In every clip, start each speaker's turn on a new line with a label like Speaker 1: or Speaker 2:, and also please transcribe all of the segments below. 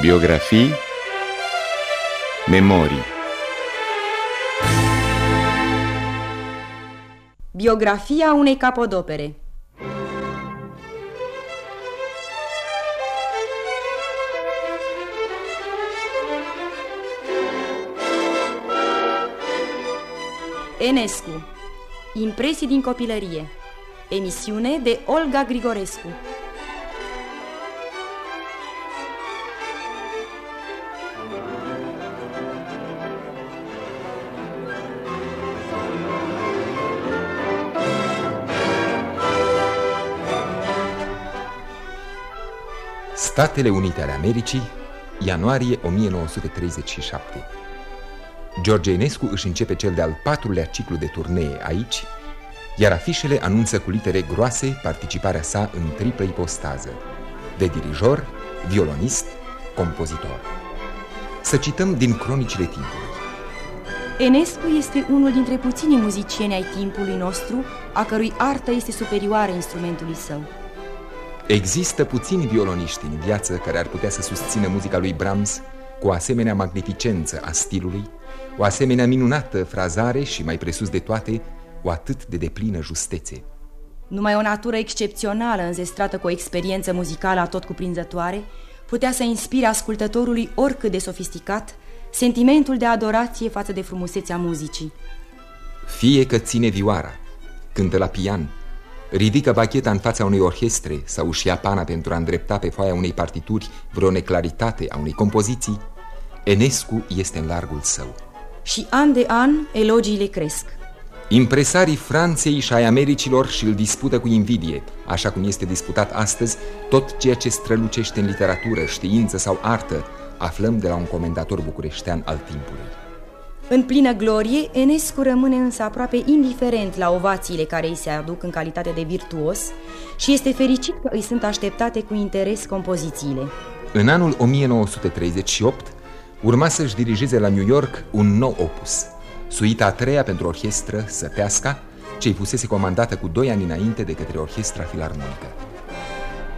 Speaker 1: Biografii Memorii
Speaker 2: Biografia unei capodopere. Enescu Impresii din copilărie. Emisiune de Olga Grigorescu
Speaker 3: Statele Unite ale Americii, ianuarie 1937 George Enescu își începe cel de-al patrulea ciclu de turnee aici, iar afișele anunță cu litere groase participarea sa în triplă ipostază, de dirijor, violonist, compozitor. Să cităm din cronicile timpului.
Speaker 2: Enescu este unul dintre puținii muzicieni ai timpului nostru, a cărui artă este superioară instrumentului său.
Speaker 3: Există puțini violoniști în viață care ar putea să susțină muzica lui Brahms cu o asemenea magnificență a stilului, o asemenea minunată frazare și, mai presus de toate, o atât de deplină justețe.
Speaker 2: Numai o natură excepțională, înzestrată cu o experiență muzicală atot cuprinzătoare, putea să inspire ascultătorului oricât de sofisticat sentimentul de adorație față de frumusețea muzicii.
Speaker 3: Fie că ține vioara, cântă la pian, ridică bacheta în fața unei orchestre sau își ia pana pentru a îndrepta pe foaia unei partituri vreo neclaritate a unei compoziții, Enescu este în largul său.
Speaker 2: Și an de an elogiile cresc.
Speaker 3: Impresarii Franței și ai Americilor și îl dispută cu invidie, așa cum este disputat astăzi tot ceea ce strălucește în literatură, știință sau artă, aflăm de la un comentator bucureștean al timpului.
Speaker 2: În plină glorie, Enescu rămâne însă aproape indiferent la ovațiile care îi se aduc în calitate de virtuos și este fericit că îi sunt așteptate cu interes compozițiile.
Speaker 3: În anul 1938 urma să-și dirigeze la New York un nou opus, suita a treia pentru orchestră Săteasca, ce-i fusese comandată cu doi ani înainte de către Orchestra Filarmonică.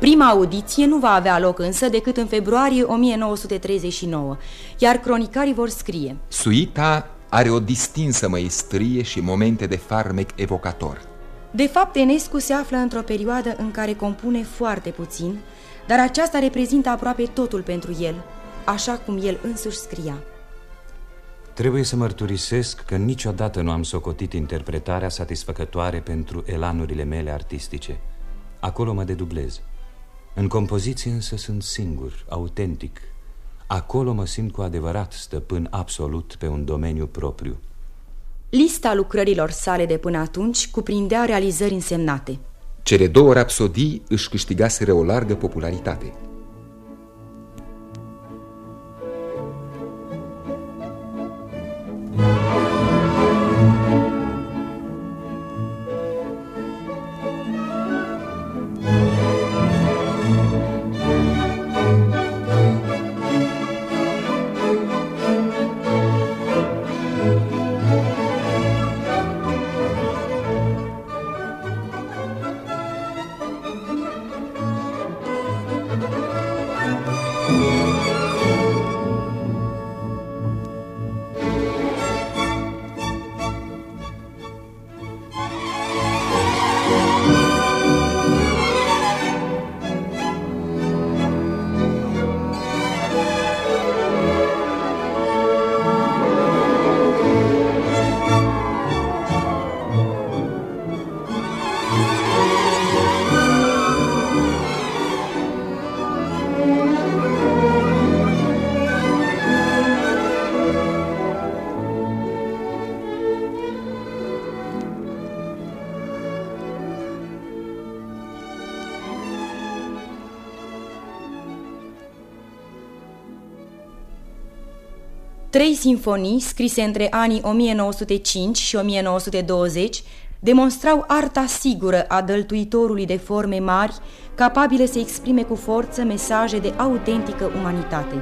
Speaker 2: Prima audiție nu va avea loc însă decât în februarie 1939, iar cronicarii vor scrie
Speaker 3: Suita are o distinsă măestrie și momente de farmec evocator.
Speaker 2: De fapt, Enescu se află într-o perioadă în care compune foarte puțin, dar aceasta reprezintă aproape totul pentru el, așa cum el însuși scria.
Speaker 4: Trebuie să mărturisesc că niciodată nu am socotit interpretarea satisfăcătoare pentru elanurile mele artistice. Acolo mă dedublez. În compoziție însă sunt singur, autentic. Acolo mă simt cu adevărat stăpân absolut pe un domeniu propriu.
Speaker 2: Lista lucrărilor sale de până atunci cuprindea realizări însemnate.
Speaker 3: Cele două rapsodii își câștigaseră o largă popularitate.
Speaker 2: Trei sinfonii, scrise între anii 1905 și 1920, demonstrau arta sigură a dăltuitorului de forme mari, capabile să exprime cu forță mesaje de autentică umanitate.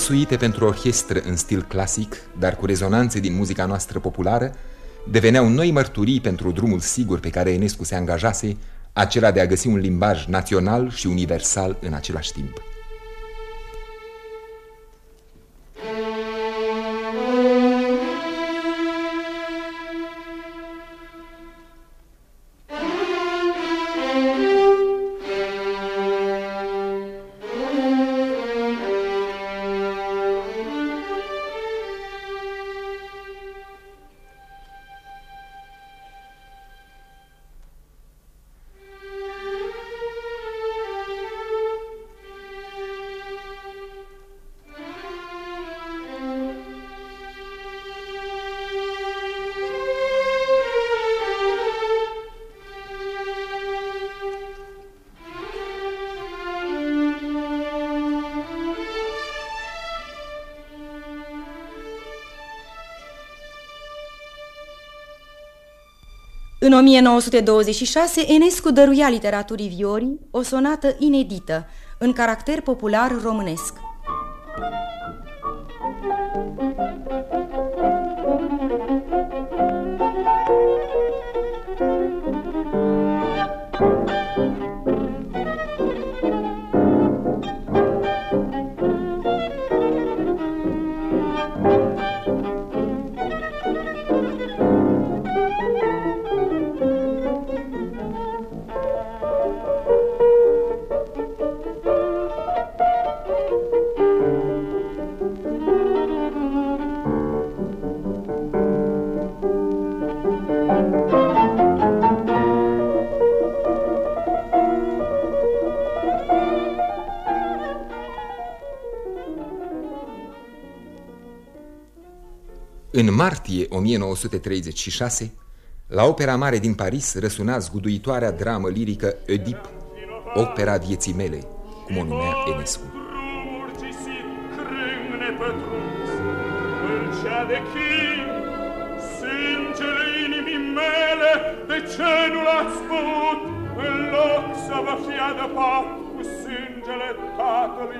Speaker 3: Suite pentru orchestră în stil clasic, dar cu rezonanțe din muzica noastră populară, deveneau noi mărturii pentru drumul sigur pe care Enescu se angajase, acela de a găsi un limbaj național și universal în același timp.
Speaker 2: 1926, Enescu dăruia literaturii viorii o sonată inedită, în caracter popular românesc.
Speaker 3: 1936, la Opera Mare din Paris răsuna zguduitoarea dramă lirică Oedip, opera vieții mele, cum o numea Enescu.
Speaker 1: de ce nu l-ați sput, în loc să vă fie adăpat cu sângele tatălui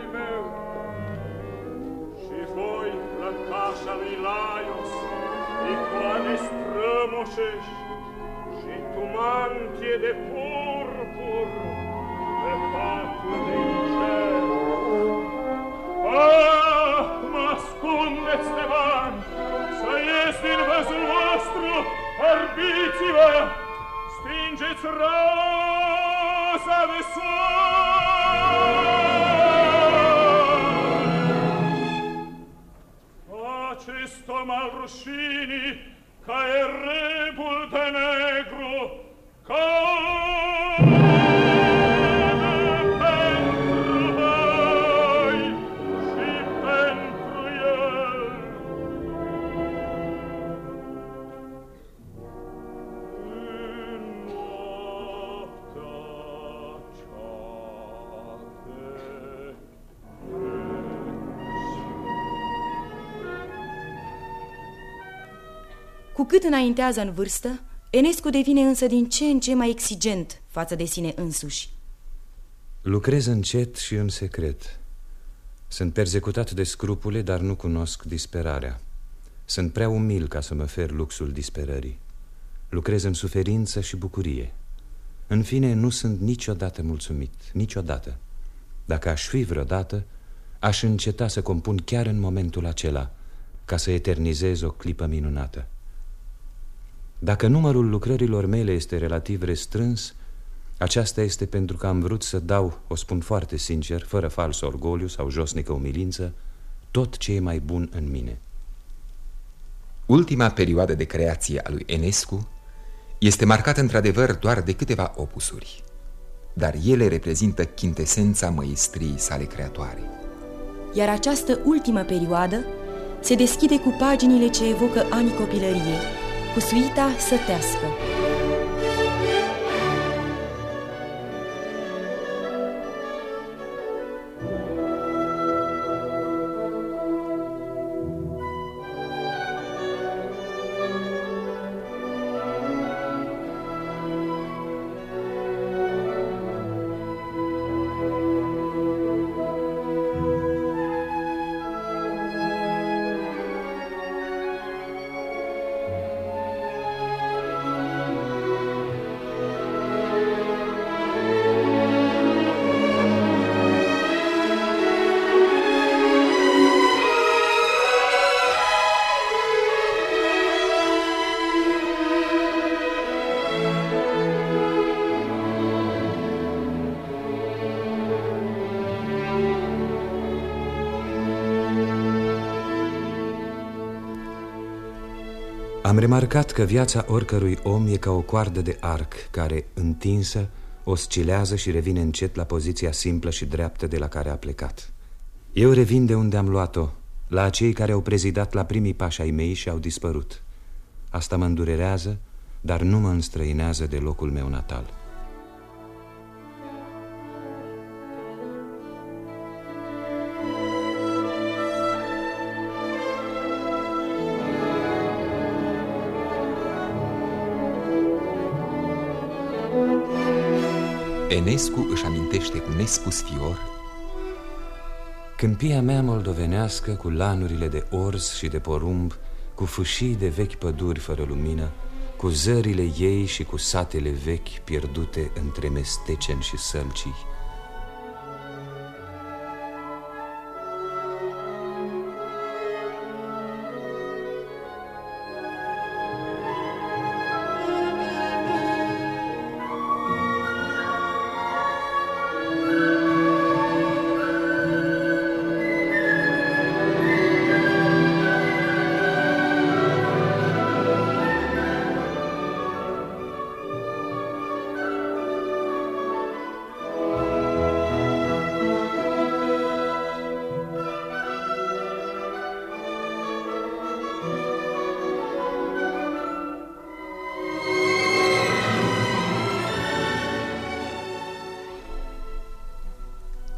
Speaker 1: faces și tu mantie de purpur pe patul din cer. Ah, mă ascundeți de bani, să ies din văzul vostru, orbiți-vă, stingeți rosa de sol. Acestor malrușinii cae repulte negro,
Speaker 2: cae cât înaintează în vârstă, Enescu devine însă din ce în ce mai exigent față de sine însuși.
Speaker 4: Lucrez încet și în secret. Sunt persecutat de scrupule, dar nu cunosc disperarea. Sunt prea umil ca să mă fer luxul disperării. Lucrez în suferință și bucurie. În fine, nu sunt niciodată mulțumit, niciodată. Dacă aș fi vreodată, aș înceta să compun chiar în momentul acela, ca să eternizez o clipă minunată. Dacă numărul lucrărilor mele este relativ restrâns, aceasta este pentru că am vrut să dau, o spun foarte sincer, fără fals orgoliu sau josnică umilință, tot ce e mai bun în mine.
Speaker 3: Ultima perioadă de creație a lui Enescu este marcată într-adevăr doar de câteva opusuri, dar ele reprezintă chintesența măistriei sale creatoare.
Speaker 2: Iar această ultimă perioadă se deschide cu paginile ce evocă anii copilăriei, cu suita sătească.
Speaker 4: Am remarcat că viața oricărui om e ca o coardă de arc care, întinsă, oscilează și revine încet la poziția simplă și dreaptă de la care a plecat. Eu revin de unde am luat-o, la acei care au prezidat la primii pași ai mei și au dispărut. Asta mă îndurerează, dar nu mă înstrăinează de locul meu natal.
Speaker 3: Enescu își amintește cu nespus fior
Speaker 4: Câmpia mea moldovenească cu lanurile de orz și de porumb Cu fâșii de vechi păduri fără lumină Cu zările ei și cu satele vechi pierdute între mesteceni și sălcii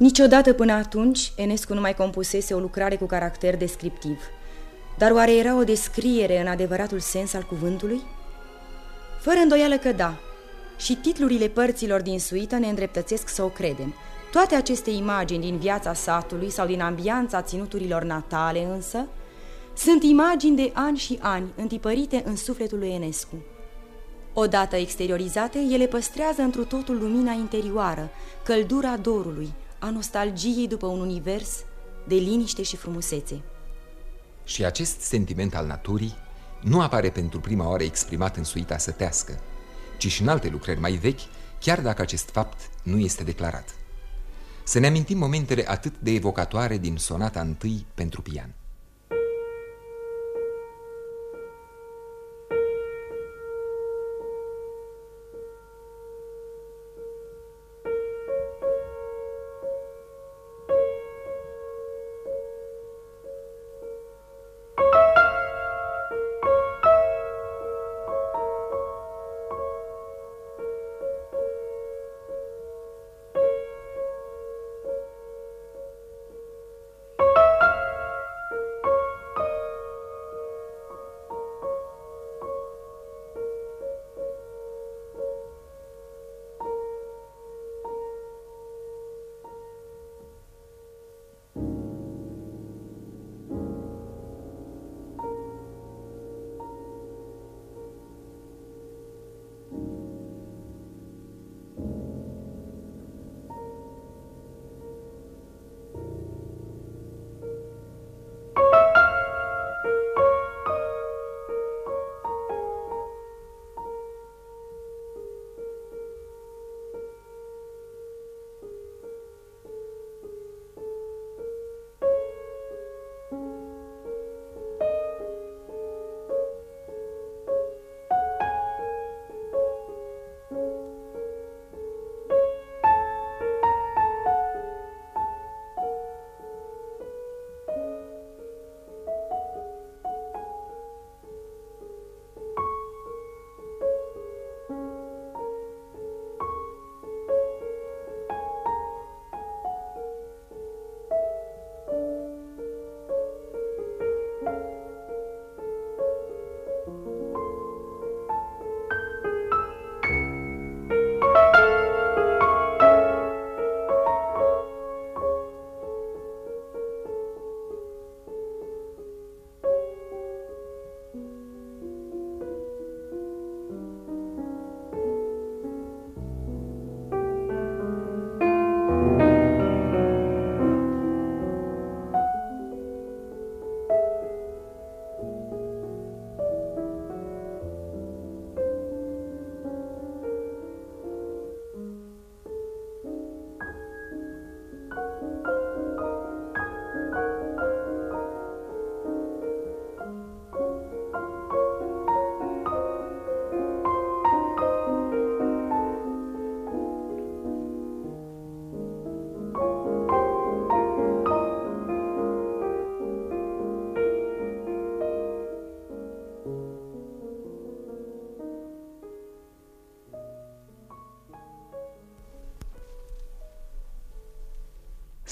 Speaker 2: Niciodată până atunci, Enescu nu mai compusese o lucrare cu caracter descriptiv. Dar oare era o descriere în adevăratul sens al cuvântului? Fără îndoială că da. Și titlurile părților din suită ne îndreptățesc să o credem. Toate aceste imagini din viața satului sau din ambianța ținuturilor natale însă sunt imagini de ani și ani întipărite în sufletul lui Enescu. Odată exteriorizate, ele păstrează întru totul lumina interioară, căldura dorului, a nostalgiei după un univers de liniște și frumusețe.
Speaker 3: Și acest sentiment al naturii nu apare pentru prima oară exprimat în suita sătească, ci și în alte lucrări mai vechi, chiar dacă acest fapt nu este declarat. Să ne amintim momentele atât de evocatoare din sonata întâi pentru pian.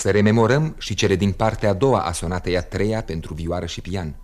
Speaker 3: Să rememorăm și cele din partea a doua a sonatei a treia pentru vioară și pian.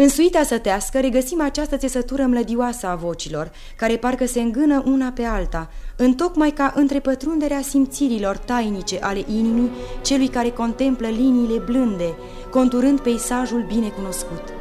Speaker 2: În suita sătească regăsim această țesătură mlădioasă a vocilor, care parcă se îngână una pe alta, întocmai ca întrepătrunderea simțirilor tainice ale inimii celui care contemplă liniile blânde, conturând peisajul binecunoscut.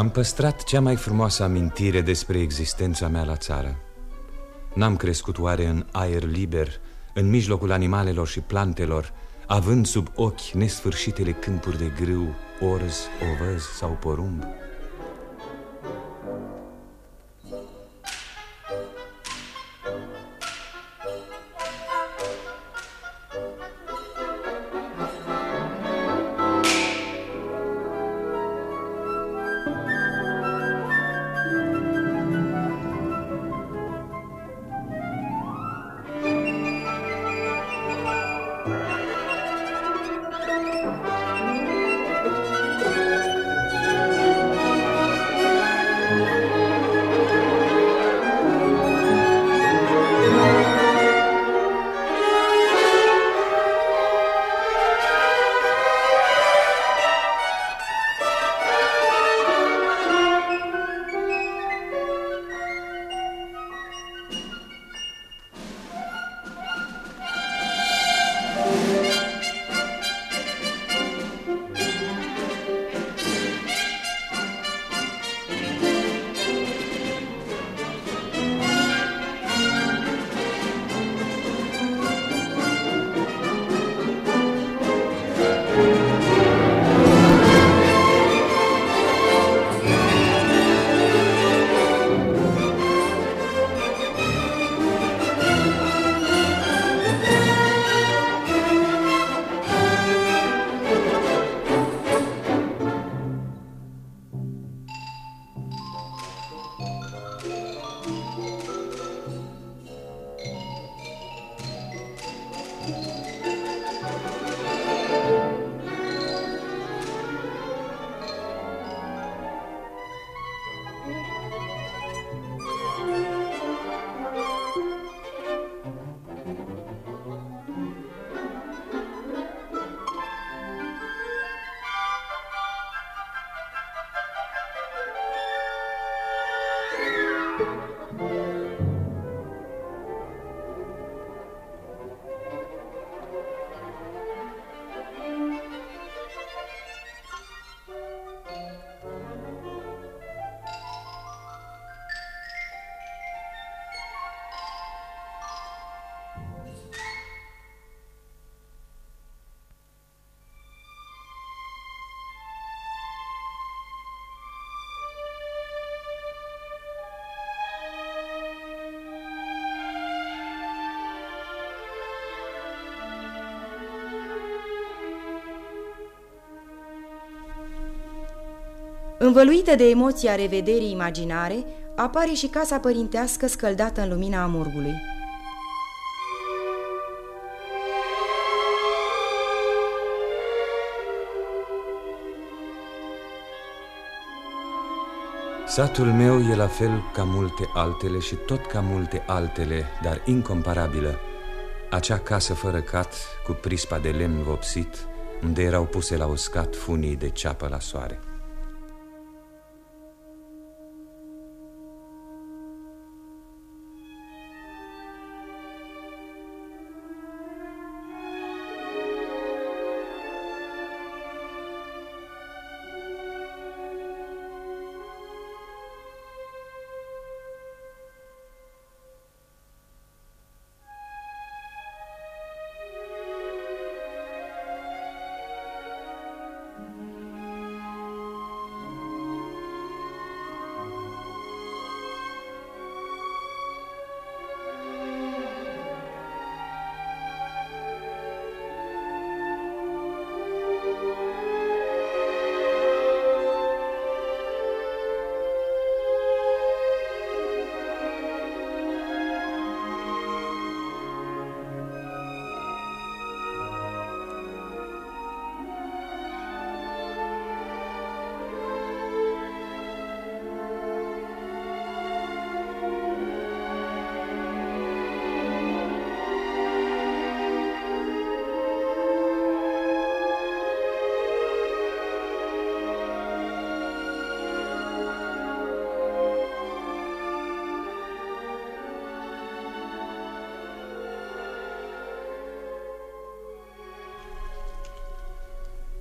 Speaker 4: Am păstrat cea mai frumoasă amintire despre existența mea la țară. N-am crescut oare în aer liber, în mijlocul animalelor și plantelor, având sub ochi nesfârșitele câmpuri de grâu, orz, ovăz sau porumb?
Speaker 2: Învăluită de emoția revederii imaginare, apare și casa părintească scăldată în lumina amurgului.
Speaker 4: Satul meu e la fel ca multe altele și tot ca multe altele, dar incomparabilă. Acea casă fără cat, cu prispa de lemn vopsit, unde erau puse la uscat funii de ceapă la soare.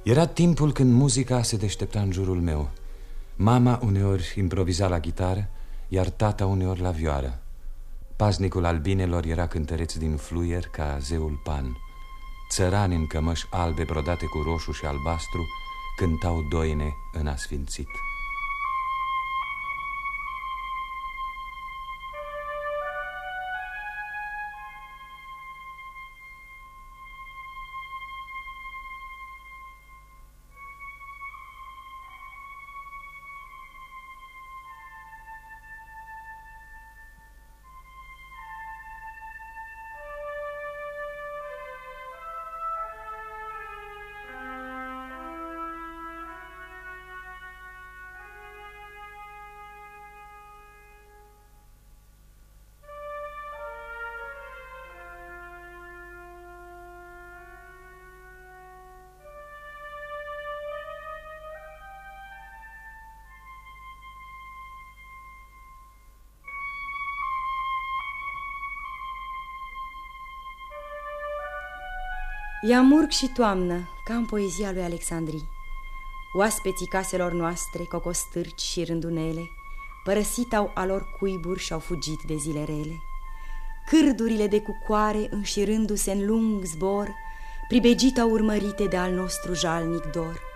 Speaker 4: Era timpul când muzica se deștepta în jurul meu. Mama uneori improviza la gitară Iar tata uneori la vioară. Paznicul albinelor era cântăreț din fluier ca zeul Pan. Țărani în cămăși albe brodate cu roșu și albastru Cântau doine în asfințit
Speaker 2: Ea murg și toamnă, ca în poezia lui Alexandrii. Oaspeții caselor noastre, cocostârci și rândunele, părăsit au alor cuiburi și-au fugit de zile rele. Cârdurile de cucoare, înșirându-se în lung zbor, pribegit au urmărite de al nostru jalnic dor.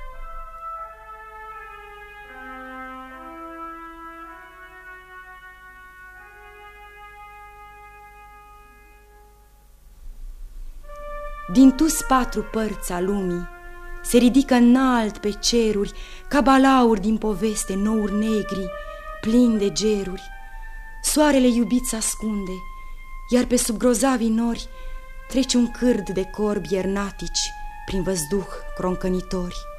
Speaker 2: Tus patru părți a lumii. Se ridică înalt pe ceruri Ca balauri din poveste nouri negri Plini de geruri. Soarele iubit se ascunde Iar pe sub grozavii nori Trece un cârd de corbi iernatici Prin văzduh croncănitori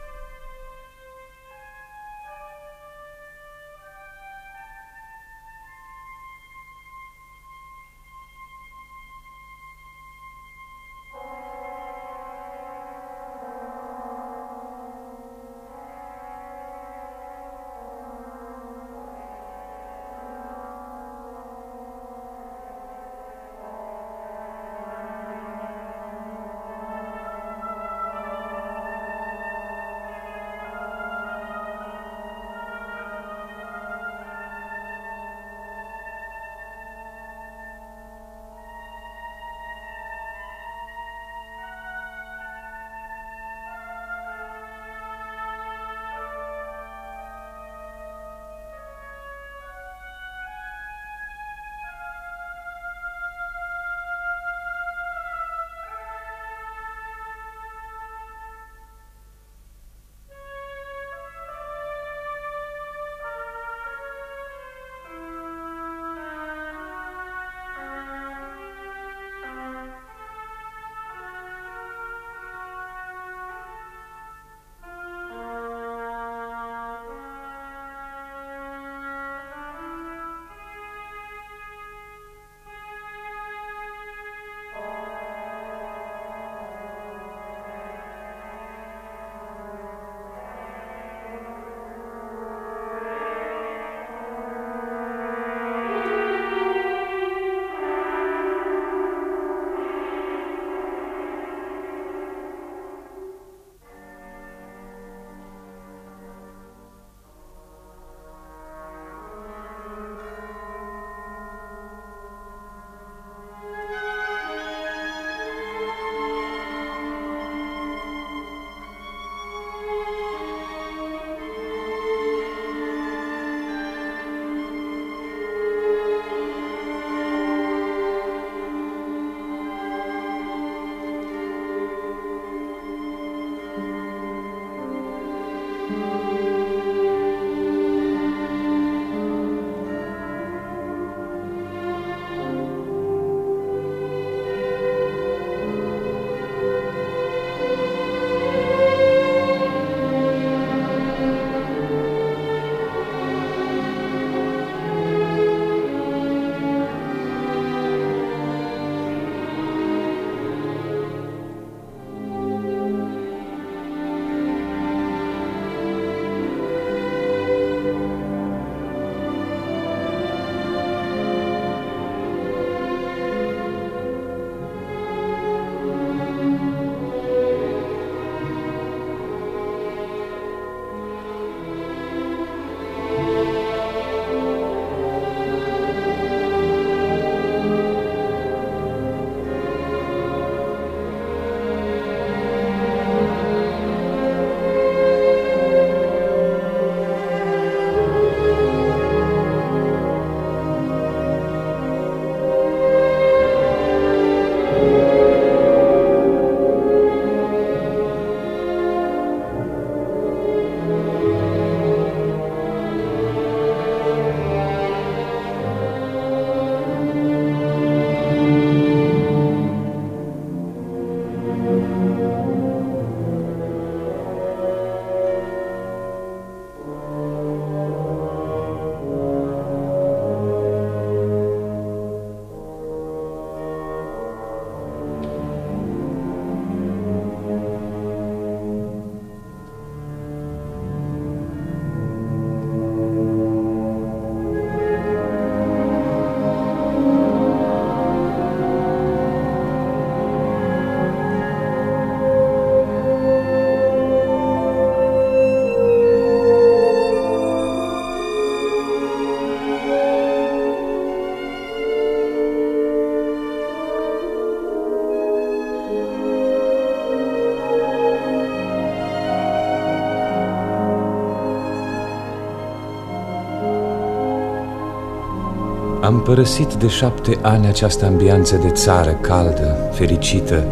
Speaker 4: Am părăsit de șapte ani această ambianță de țară caldă, fericită.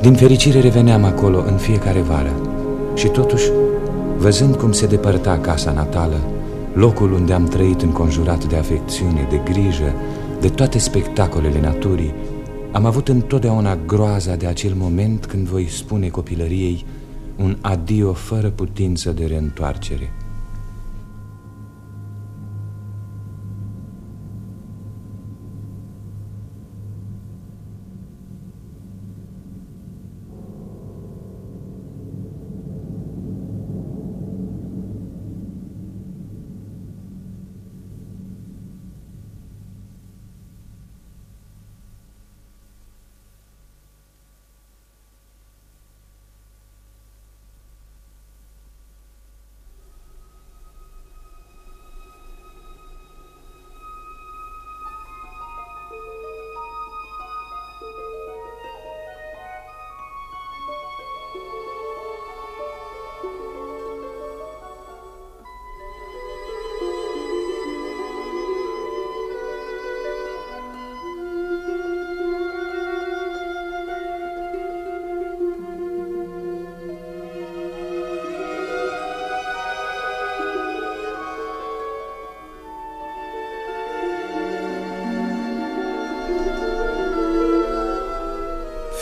Speaker 4: Din fericire reveneam acolo în fiecare vară. Și totuși, văzând cum se depărta casa natală, locul unde am trăit înconjurat de afecțiune, de grijă, de toate spectacolele naturii, am avut întotdeauna groaza de acel moment când voi spune copilăriei un adio fără putință de reîntoarcere.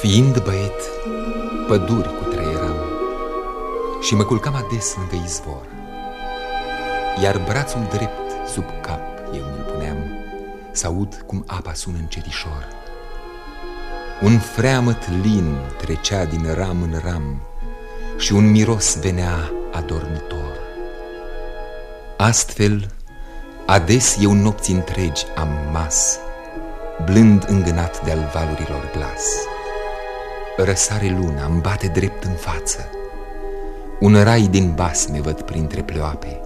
Speaker 3: Fiind băiet, păduri cu treieram Și mă culcam ades lângă izvor Iar brațul drept sub cap eu mi-l puneam Să aud cum apa sună încetișor Un freamăt lin trecea din ram în ram Și un miros venea adormitor. Astfel, ades eu nopți întregi am mas Blând îngânat de-al valurilor glas Răsare luna, îmi bate drept în față. Un rai din basme văd printre pleoape.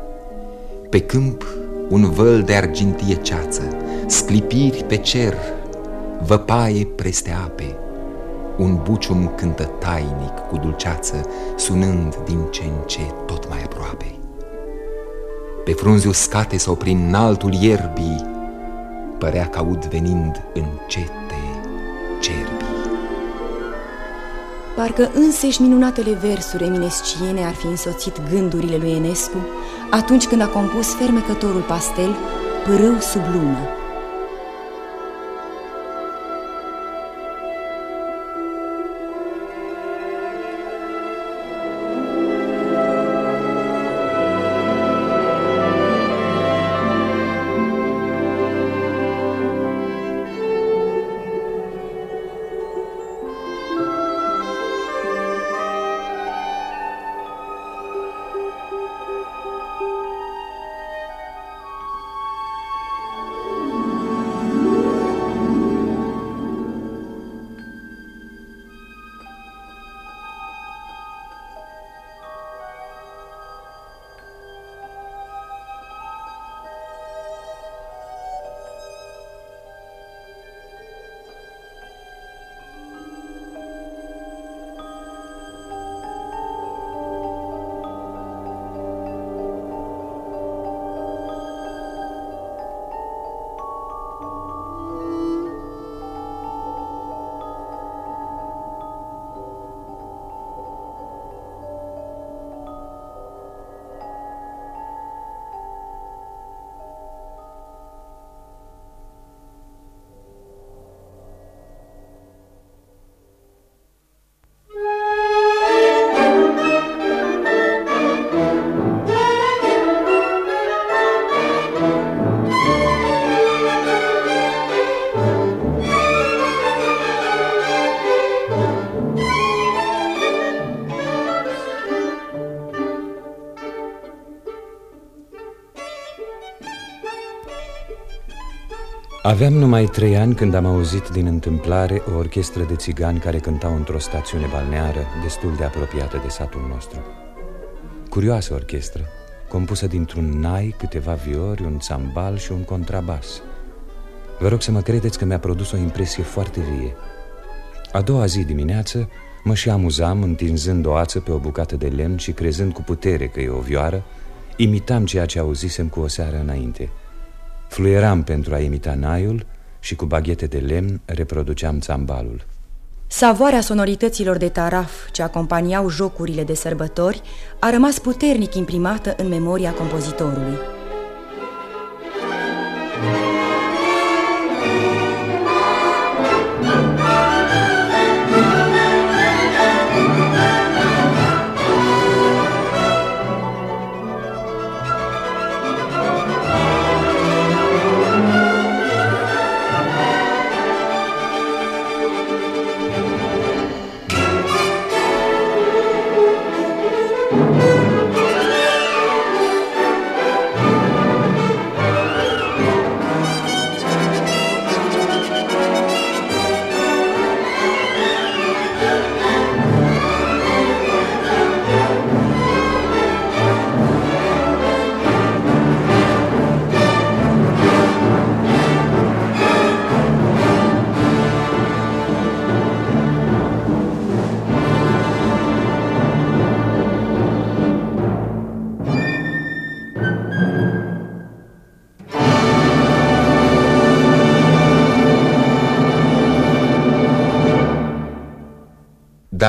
Speaker 3: Pe câmp un văl de argintie ceață Sclipiri pe cer, văpaie preste ape. Un bucium cântă tainic cu dulceață Sunând din ce în ce tot mai aproape. Pe frunzi uscate sau prin altul ierbii Părea că aud venind încete
Speaker 2: Parcă înseși minunatele versuri eminesciene ar fi însoțit gândurile lui Enescu atunci când a compus fermecătorul pastel Pârâu sub lună. Aveam numai trei ani când am auzit din întâmplare o orchestră de țigani care cântau într-o stațiune balneară destul de apropiată de satul nostru. Curioasă orchestră, compusă dintr-un nai, câteva viori, un țambal și un contrabas. Vă rog să mă credeți că mi-a produs o impresie foarte vie. A doua zi dimineață mă și amuzam întinzând o ață pe o bucată de lemn și crezând cu putere că e o vioară, imitam ceea ce auzisem cu o seară înainte –
Speaker 4: Fluieram pentru a imita naiul și cu baghete de lemn reproduceam țambalul.
Speaker 2: Savoarea sonorităților de taraf ce acompaniau jocurile de sărbători a rămas puternic imprimată în memoria compozitorului.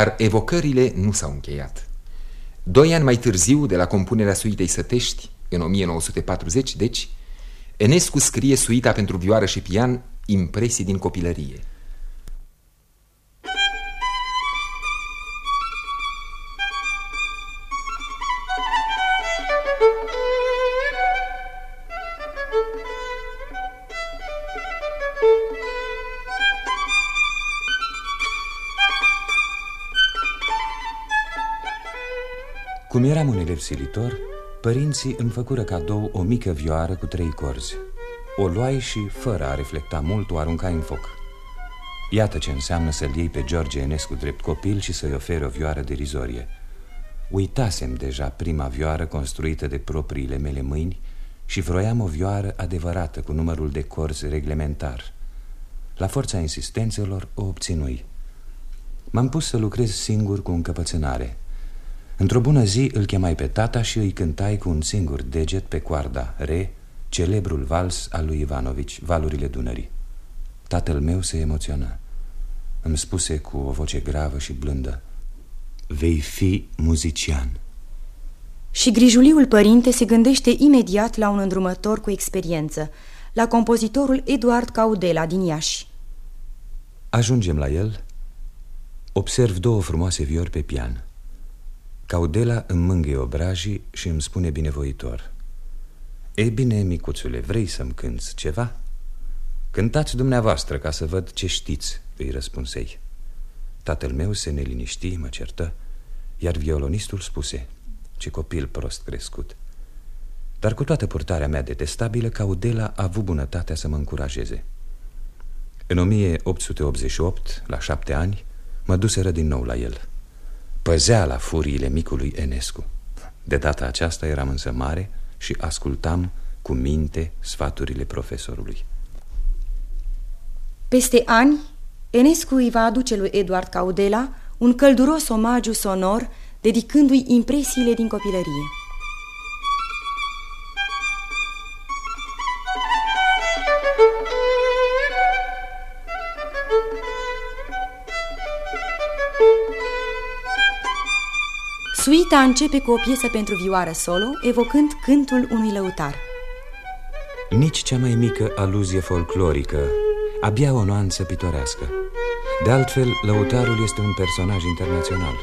Speaker 3: Dar evocările nu s-au încheiat. Doi ani mai târziu, de la compunerea suitei Sătești, în 1940, deci, Enescu scrie suita pentru vioară și pian Impresii din copilărie.
Speaker 4: Cum eram un elev silitor, părinții îmi făcură cadou o mică vioară cu trei corzi. O luai și, fără a reflecta mult, o aruncai în foc. Iată ce înseamnă să-l iei pe George Enescu drept copil și să-i oferi o vioară derizorie. Uitasem deja prima vioară construită de propriile mele mâini și vroiam o vioară adevărată cu numărul de corzi reglementar. La forța insistențelor o obținui. M-am pus să lucrez singur cu încăpățânare – Într-o bună zi îl chemai pe tata și îi cântai cu un singur deget pe coarda re, celebrul vals al lui Ivanovici, Valurile Dunării. Tatăl meu se emoționa. Îmi spuse cu o voce gravă și blândă, Vei fi muzician.
Speaker 2: Și grijuliul părinte se gândește imediat la un îndrumător cu experiență, la compozitorul Eduard Caudela din Iași.
Speaker 4: Ajungem la el, observ două frumoase viori pe pian. Caudela îmi mângâie obrajii și îmi spune binevoitor Ei bine, micuțule, vrei să-mi cânți ceva? Cântați dumneavoastră ca să văd ce știți, îi răspunsei Tatăl meu se neliniști, mă certă Iar violonistul spuse Ce copil prost crescut. Dar cu toată purtarea mea detestabilă Caudela a avut bunătatea să mă încurajeze. În 1888, la șapte ani Mă duseră din nou la el Păzea la furiile micului Enescu De data aceasta eram însă mare și ascultam cu minte sfaturile profesorului
Speaker 2: Peste ani, Enescu îi va aduce lui Eduard Caudela un călduros omagiu sonor dedicându-i impresiile din copilărie. Suita începe cu o piesă pentru vioară solo, evocând cântul unui lăutar.
Speaker 4: Nici cea mai mică aluzie folclorică, abia o nuanță pitorească. De altfel, lăutarul este un personaj internațional.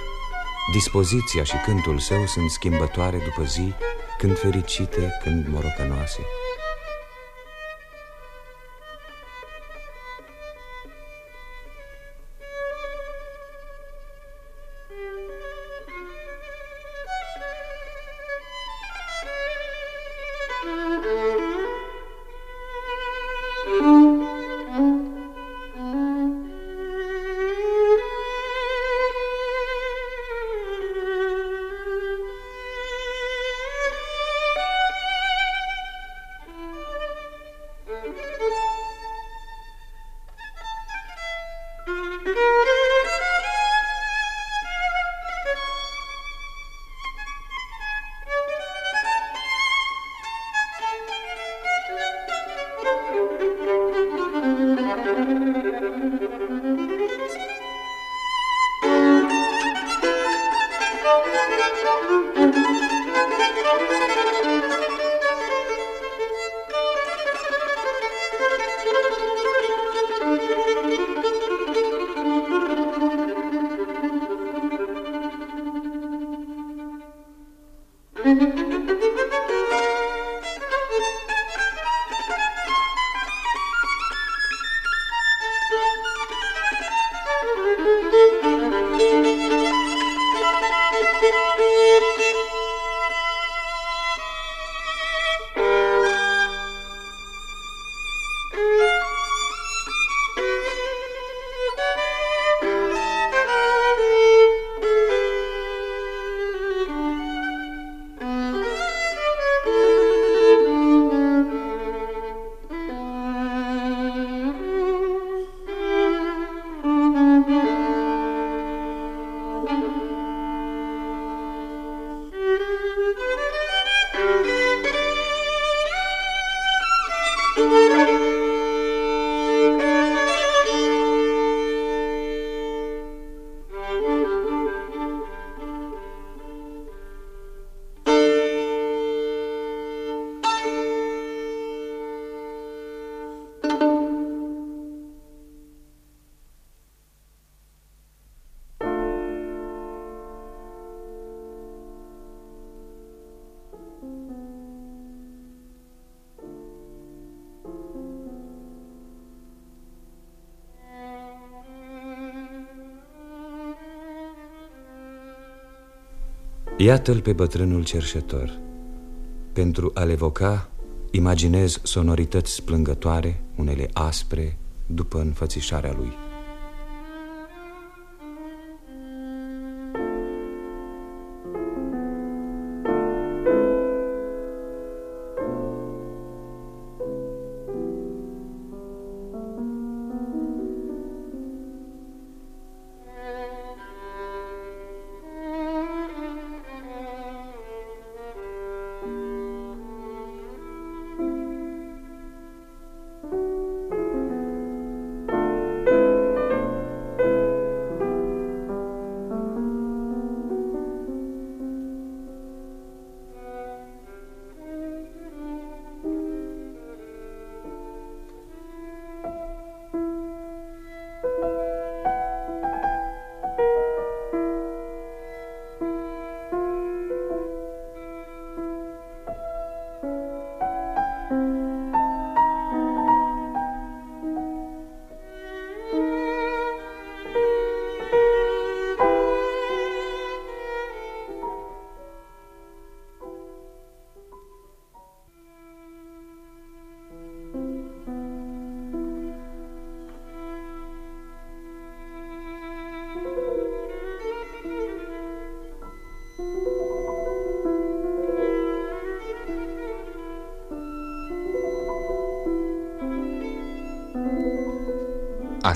Speaker 4: Dispoziția și cântul său sunt schimbătoare după zi, când fericite, când morocănoase. Iată-l pe bătrânul cerșetor. Pentru a-l evoca, imaginez sonorități splângătoare, unele aspre, după înfățișarea lui.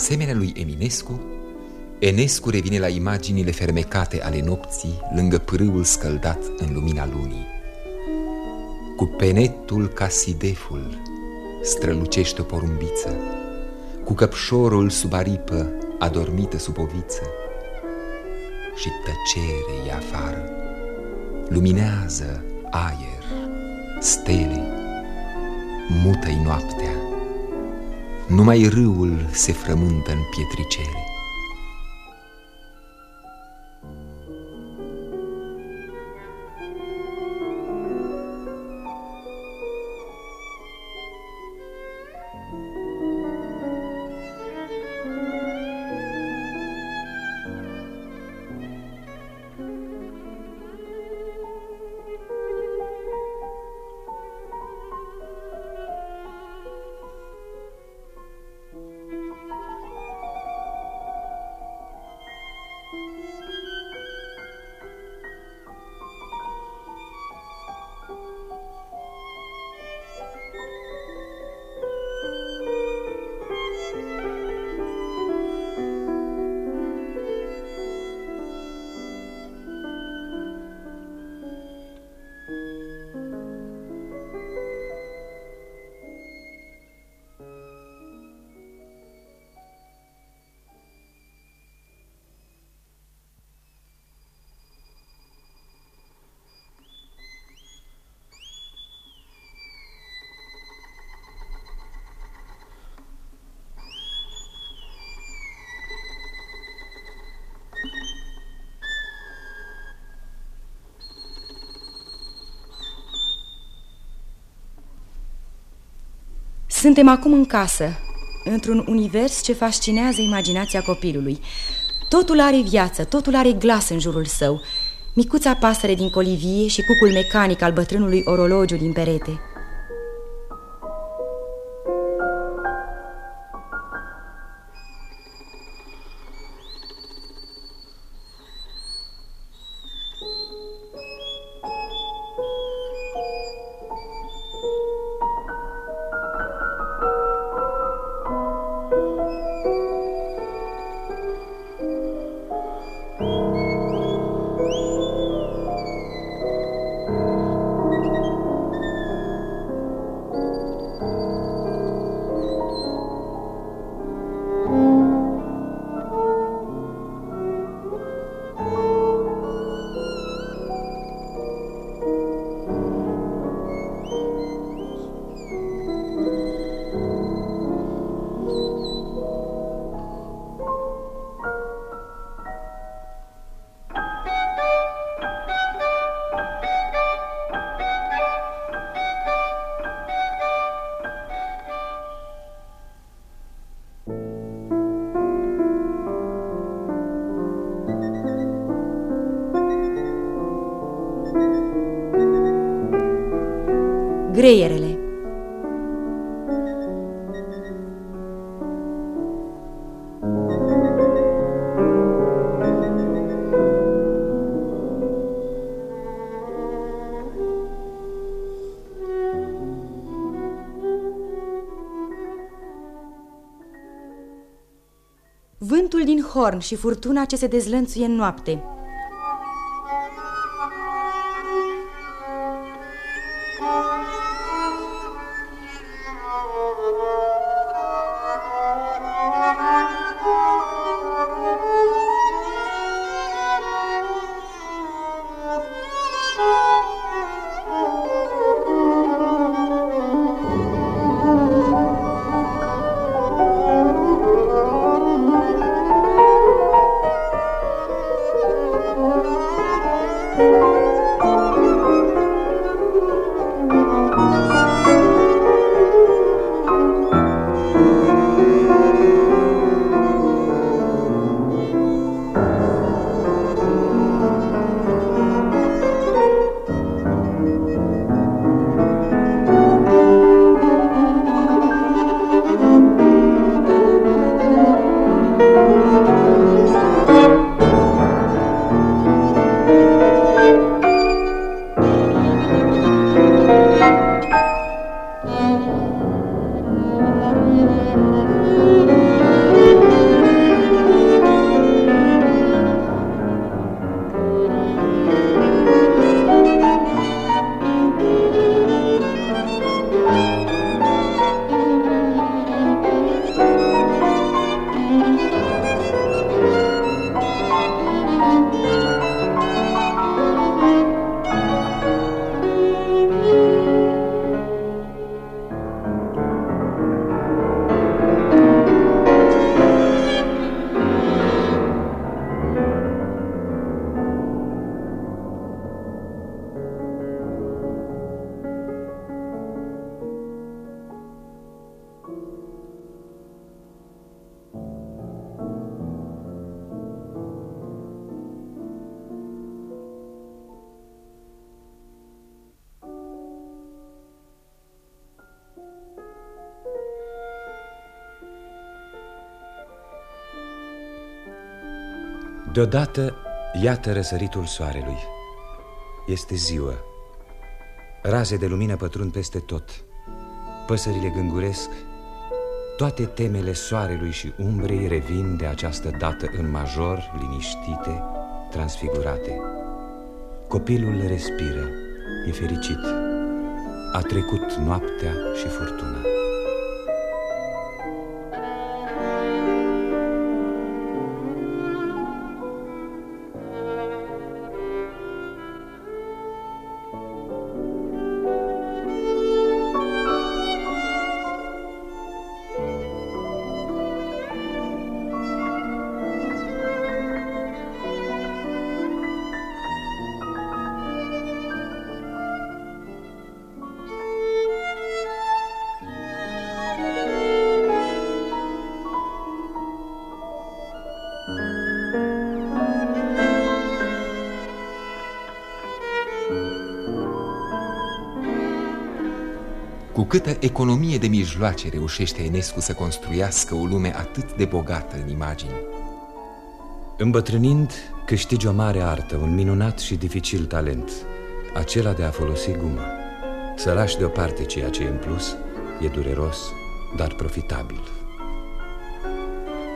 Speaker 3: Asemenea lui Eminescu, Enescu revine la imaginile fermecate ale nopții lângă pârâul scăldat în lumina lunii. Cu penetul ca sideful strălucește o porumbiță, cu căpșorul sub aripă adormită sub o viță și tăcere e afară, luminează aer, stele, mută-i noaptea, numai râul se frământă în pietricele.
Speaker 2: Suntem acum în casă, într-un univers ce fascinează imaginația copilului. Totul are viață, totul are glas în jurul său. Micuța pasăre din colivie și cucul mecanic al bătrânului orologiu din perete. Greierele. Vântul din horn și furtuna ce se dezlănțuie în noapte
Speaker 4: Deodată, iată răsăritul soarelui. Este ziua. Raze de lumină pătrund peste tot. Păsările gânguresc. Toate temele soarelui și umbrei revin de această dată în major, liniștite, transfigurate. Copilul respiră, e fericit. A trecut noaptea și furtuna.
Speaker 3: Câtă economie de mijloace reușește Enescu să construiască o lume atât de bogată în imagini.
Speaker 4: Îmbătrânind, câștigi o mare artă, un minunat și dificil talent, acela de a folosi guma. Să lași deoparte ceea ce e în plus, e dureros, dar profitabil.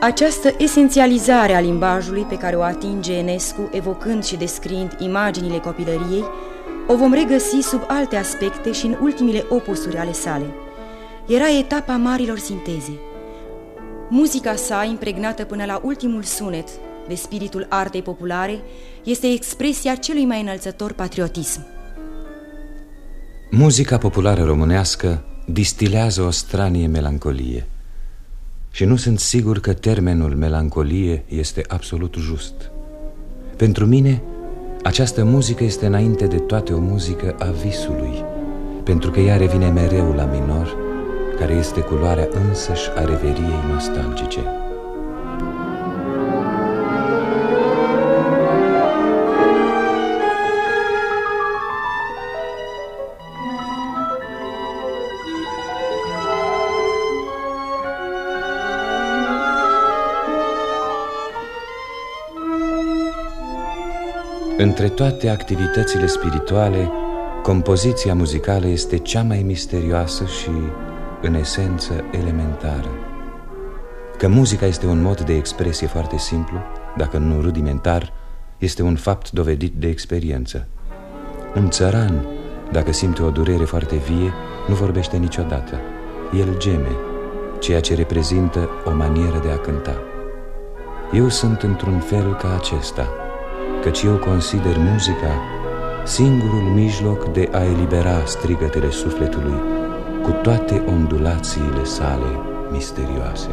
Speaker 2: Această esențializare a limbajului pe care o atinge Enescu, evocând și descriind imaginile copilăriei, o vom regăsi sub alte aspecte și în ultimile opusuri ale sale. Era etapa marilor sinteze. Muzica sa, impregnată până la ultimul sunet de spiritul artei populare, este expresia celui mai înălțător patriotism.
Speaker 4: Muzica populară românească distilează o stranie melancolie și nu sunt sigur că termenul melancolie este absolut just. Pentru mine, această muzică este înainte de toate o muzică a visului, pentru că ea revine mereu la minor, care este culoarea însăși a reveriei nostalgice. Între toate activitățile spirituale, compoziția muzicală este cea mai misterioasă și, în esență, elementară. Că muzica este un mod de expresie foarte simplu, dacă nu rudimentar, este un fapt dovedit de experiență. Un țăran, dacă simte o durere foarte vie, nu vorbește niciodată. El geme, ceea ce reprezintă o manieră de a cânta. Eu sunt într-un fel ca acesta – căci eu consider muzica singurul mijloc de a elibera strigătele sufletului cu toate ondulațiile sale misterioase.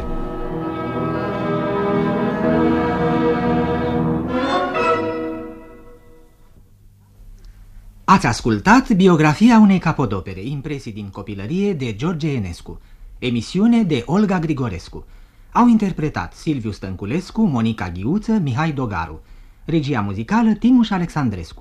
Speaker 5: Ați ascultat biografia unei capodopere, impresii din copilărie de George Enescu, emisiune de Olga Grigorescu. Au interpretat Silviu Stănculescu, Monica Ghiuță, Mihai Dogaru. Regia muzicală Timuș Alexandrescu